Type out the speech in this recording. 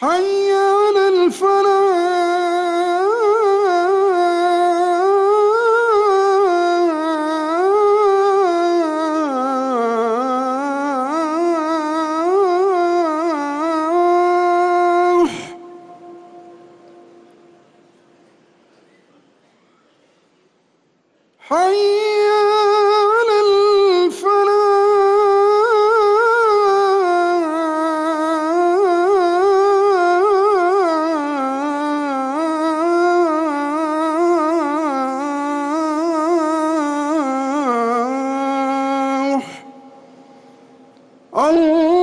حي على الفلاح. حي اللہ